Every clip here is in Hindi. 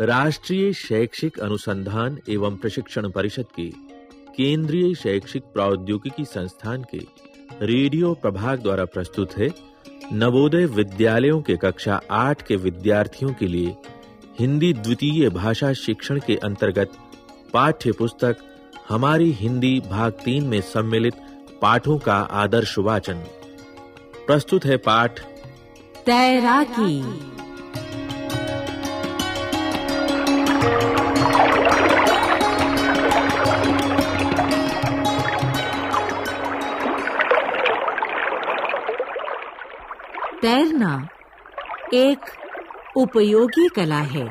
राष्ट्रीय शैक्षिक अनुसंधान एवं प्रशिक्षण परिषद के, केंद्रीय शैक्षिक प्रौद्योगिकी संस्थान के, रेडियो प्रभाग द्वारा प्रस्तुत है नवोदय विद्यालयों के कक्षा 8 के विद्यार्थियों के लिए हिंदी द्वितीय भाषा शिक्षण के अंतर्गत पाठ्य पुस्तक हमारी हिंदी भाग तीन में सम्मिलित पाठों का आदर्श वाचन। प्रस्तुत है पाठ तैराकी। तैरना एक उपयोगी कला है।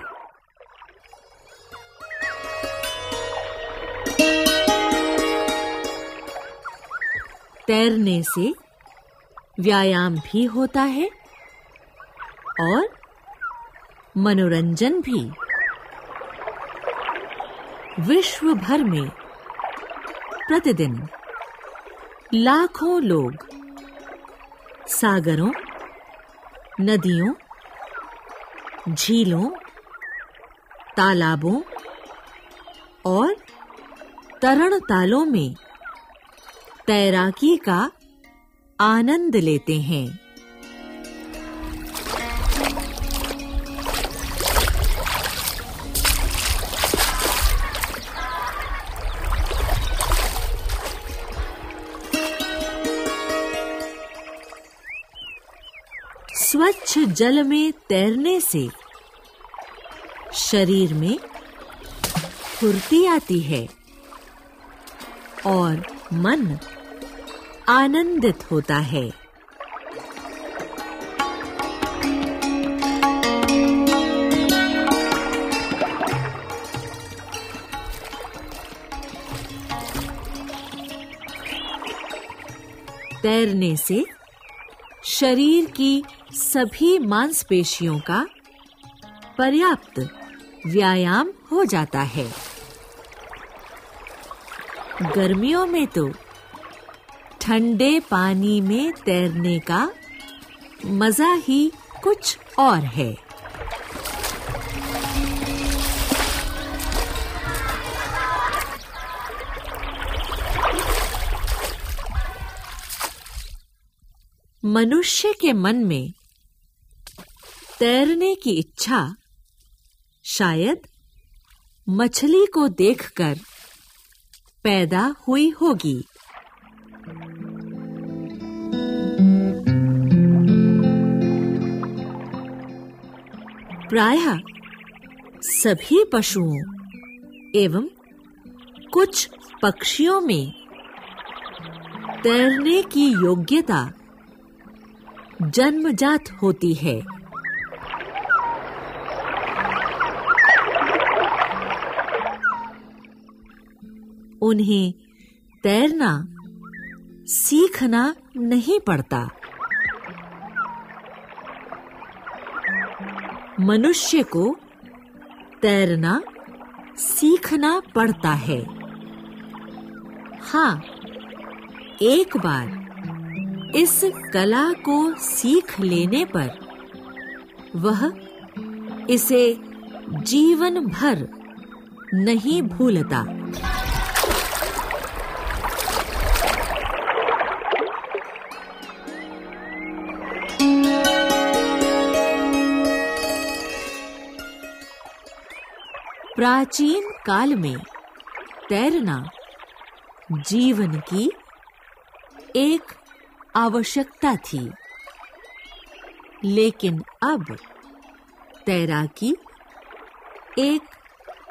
तैरने से व्यायाम भी होता है और मनोरंजन भी। विश्व भर में प्रतिदिन लाखों लोग सागरों नदियों झीलों तालाबों और तरण तालों में तैराकी का आनंद लेते हैं। स्वच्छ जल में तैरने से शरीर में फुर्ती आती है और मन आनंदित होता है। तैरने से शरीर की सभी मांसपेशियों का पर्याप्त व्यायाम हो जाता है। गर्मियों में तो ठंडे पानी में तैरने का मज़ा ही कुछ और है। मनुष्य के मन में तैरने की इच्छा, शायद मछली को देखकर पैदा हुई होगी। प्रायः सभी पशुओं एवं कुछ पक्षियों में तैरने की योग्यता जन्मजात होती है। उन्हें तैरना सीखना नहीं पड़ता। मनुष्य को तैरना सीखना पड़ता है। हाँ एक बार इस कला को सीख लेने पर वह इसे जीवन भर नहीं भूलता। प्राचीन काल में तैरना जीवन की एक आवश्यकता थी। लेकिन अब तैराकी एक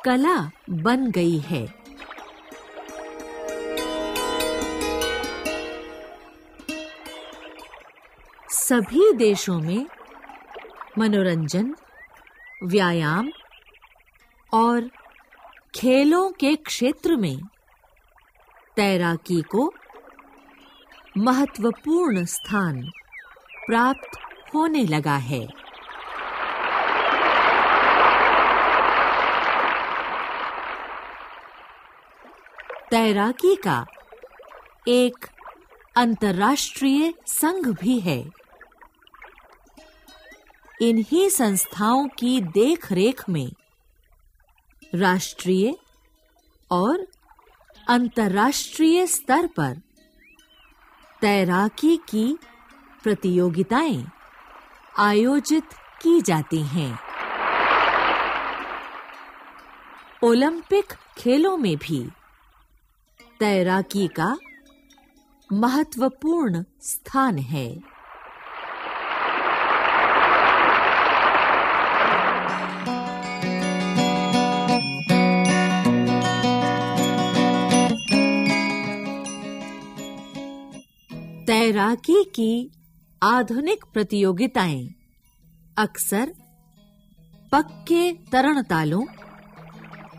कला बन गई है। सभी देशों में मनोरंजन, व्यायाम और खेलों के क्षेत्र में तैराकी को महत्वपूर्ण स्थान प्राप्त होने लगा है। तैराकी का एक अंतर्राष्ट्रीय संघ भी है। इन्हीं संस्थाओं की देखरेख में राष्ट्रीय और अंतर्राष्ट्रीय स्तर पर तैराकी की प्रतियोगिताएँ आयोजित की जाती हैं। ओलंपिक खेलों में भी तैराकी का महत्वपूर्ण स्थान है। तैराकी की आधुनिक प्रतियोगिताएँ। अक्सर पक्के तरण तालों,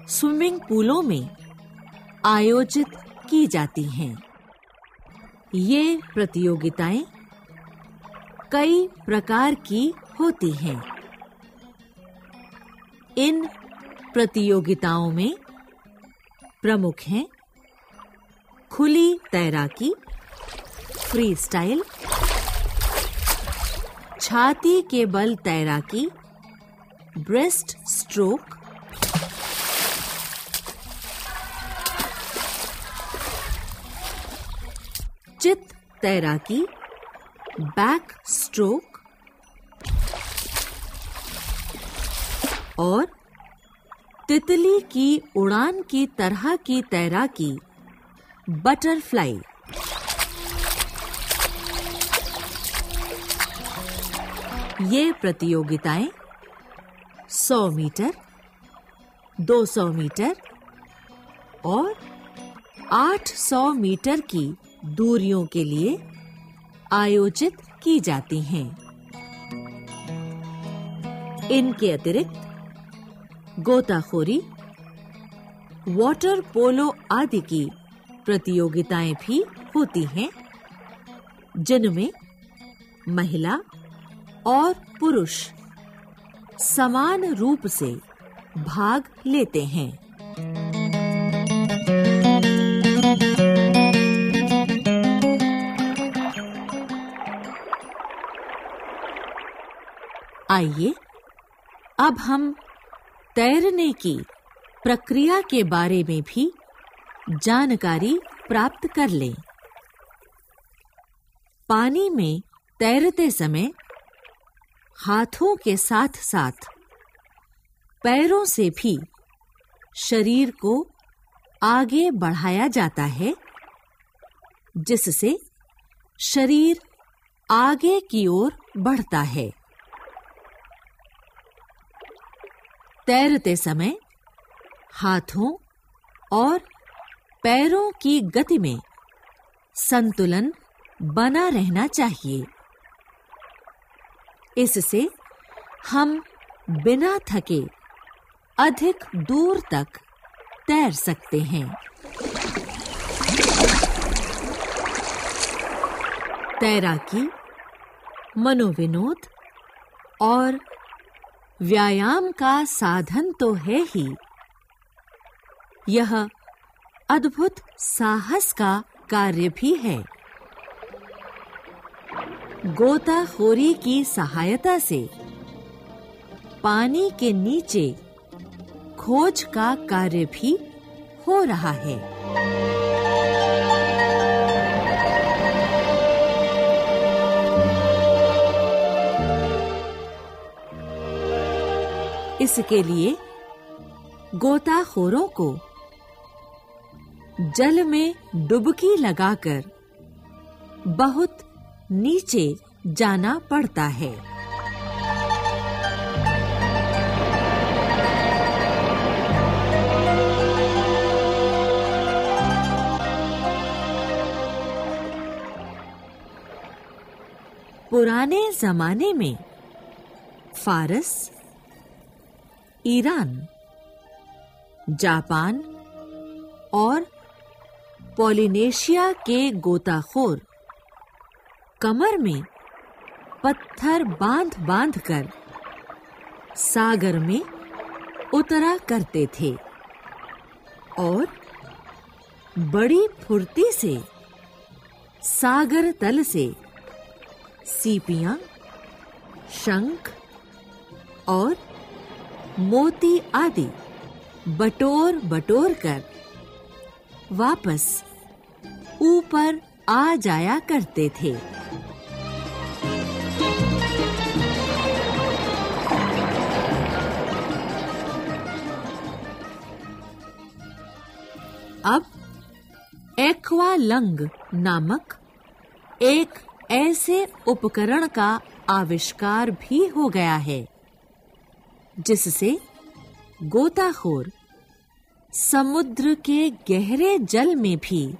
स्विमिंग पूलों में आयोजित की जाती हैं। ये प्रतियोगिताएँ कई प्रकार की होती हैं। इन प्रतियोगिताओं में प्रमुख हैं खुली तैराकी फ्री स्टाइल छाती के बल तैराकी ब्रेस्ट स्ट्रोक चित तैराकी बैक स्ट्रोक और तितली की उड़ान की तरह की तैराकी बटरफ्लाई ये प्रतियोगिताएँ 100 मीटर 200 मीटर और 800 मीटर की दूरियों के लिए आयोजित की जाती हैं। इनके अतिरिक्त गोताखोरी, वाटर पोलो आदि की प्रतियोगिताएँ भी होती हैं, जिनमें महिला और पुरुष समान रूप से भाग लेते हैं। आइए, अब हम तैरने की प्रक्रिया के बारे में भी जानकारी प्राप्त कर लें। पानी में तैरते समय हाथों के साथ-साथ। पैरों से भी शरीर को आगे बढ़ाया जाता है, जिससे शरीर आगे की ओर बढ़ता है। तैरते समय हाथों और पैरों की गति में संतुलन बना रहना चाहिए। इससे हम बिना थके अधिक दूर तक तैर सकते हैं। तैराकी, मनोविनोद और व्यायाम का साधन तो है ही। यह अद्भुत साहस का कार्य भी है। गोताखोरी की सहायता से पानी के नीचे खोज का कार्य भी हो रहा है। इसके लिए गोताखोरों को जल में डुबकी लगाकर बहुत नीचे जाना पड़ता है। पुराने जमाने में फारस ईरान जापान और पोलिनेशिया के गोताखोर कमर में पत्थर बाँध बाँध कर सागर में उतरा करते थे और बड़ी फुर्ती से सागर तल से सीपियाँ, शंख और मोती आदि बटोर बटोर कर वापस ऊपर आ जाया करते थे। अब एक्वालंग नामक एक ऐसे उपकरण का आविष्कार भी हो गया है, जिससे गोताखोर समुद्र के गहरे जल में भी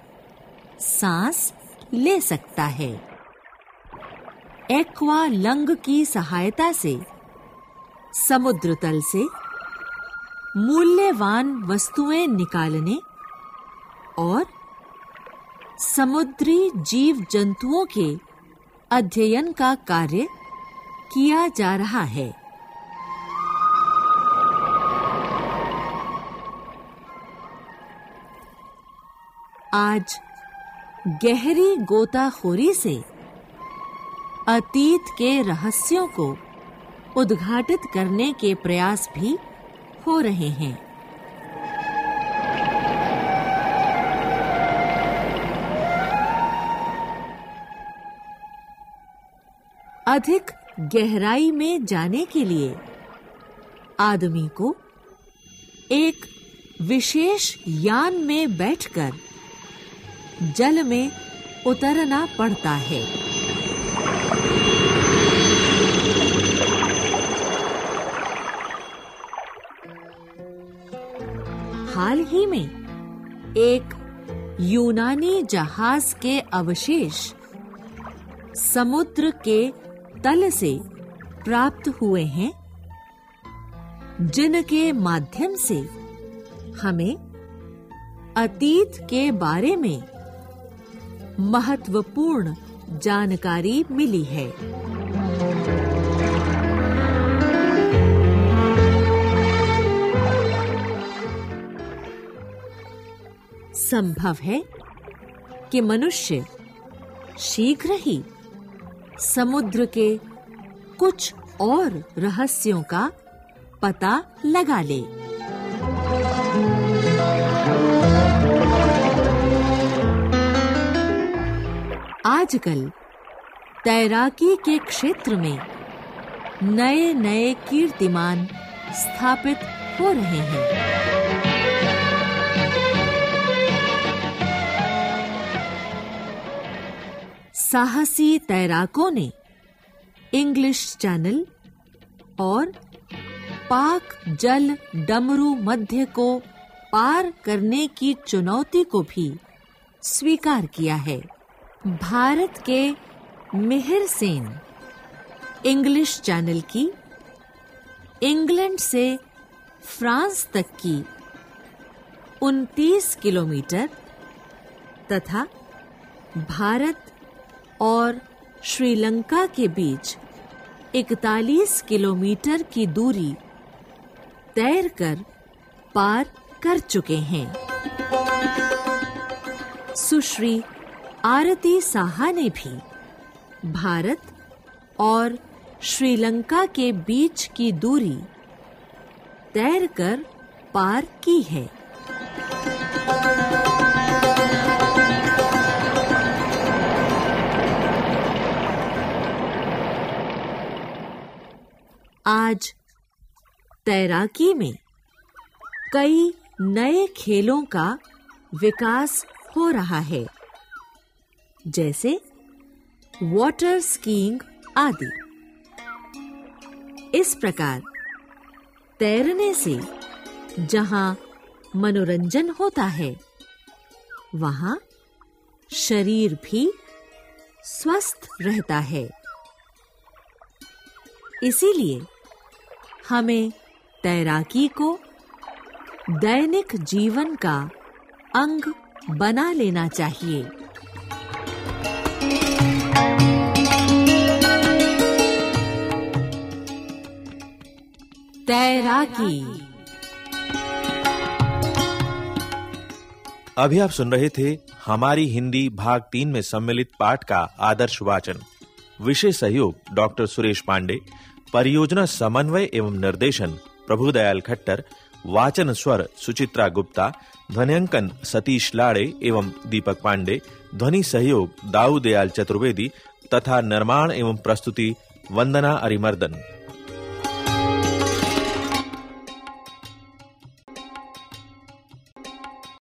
सांस ले सकता है। एक्वा लंग की सहायता से समुद्र तल से मूल्यवान वस्तुएँ निकालने और समुद्री जीव जंतुओं के अध्ययन का कार्य किया जा रहा है। आज गहरी गोताखोरी से अतीत के रहस्यों को उद्घाटित करने के प्रयास भी हो रहे हैं। अधिक गहराई में जाने के लिए आदमी को एक विशेष यान में बैठकर जल में उतरना पड़ता है। हाल ही में एक यूनानी जहाज़ के अवशेष समुद्र के तल से प्राप्त हुए हैं जिनके माध्यम से हमें अतीत के बारे में महत्वपूर्ण जानकारी मिली है। संभव है कि मनुष्य शीघ्र ही समुद्र के कुछ और रहस्यों का पता लगा ले। आजकल तैराकी के क्षेत्र में नए-नए कीर्तिमान स्थापित हो रहे हैं। साहसी तैराकों ने इंग्लिश चैनल और पाक जल डमरू मध्य को पार करने की चुनौती को भी स्वीकार किया है। भारत के मिहिर सेन इंग्लिश चैनल की, इंग्लैंड से फ्रांस तक की 29 किलोमीटर तथा भारत और श्रीलंका के बीच 41 किलोमीटर की दूरी तैरकर पार कर चुके हैं। सुश्री आरती साहा ने भी भारत और श्रीलंका के बीच की दूरी तैरकर पार की है। आज तैराकी में कई नए खेलों का विकास हो रहा है, जैसे वाटर स्कीइंग आदि। इस प्रकार तैरने से जहाँ मनोरंजन होता है, वहाँ शरीर भी स्वस्थ रहता है। इसीलिए हमें तैराकी को दैनिक जीवन का अंग बना लेना चाहिए। तैराकी। अभी आप सुन रहे थे हमारी हिंदी भाग तीन में सम्मिलित पाठ का आदर्श वाचन। विषय सहयोग डॉक्टर सुरेश पांडे परियोजना समन्वय एवं निर्देशन प्रभुदयाल खट्टर, वाचन स्वर सुचित्रा गुप्ता, ध्वनियांकन सतीश लाड़े एवं दीपक पांडे, ध्वनि सहयोग दाऊ दयाल चतुर्वेदी तथा निर्माण एवं प्रस्तुति वंदना अरिमर्दन।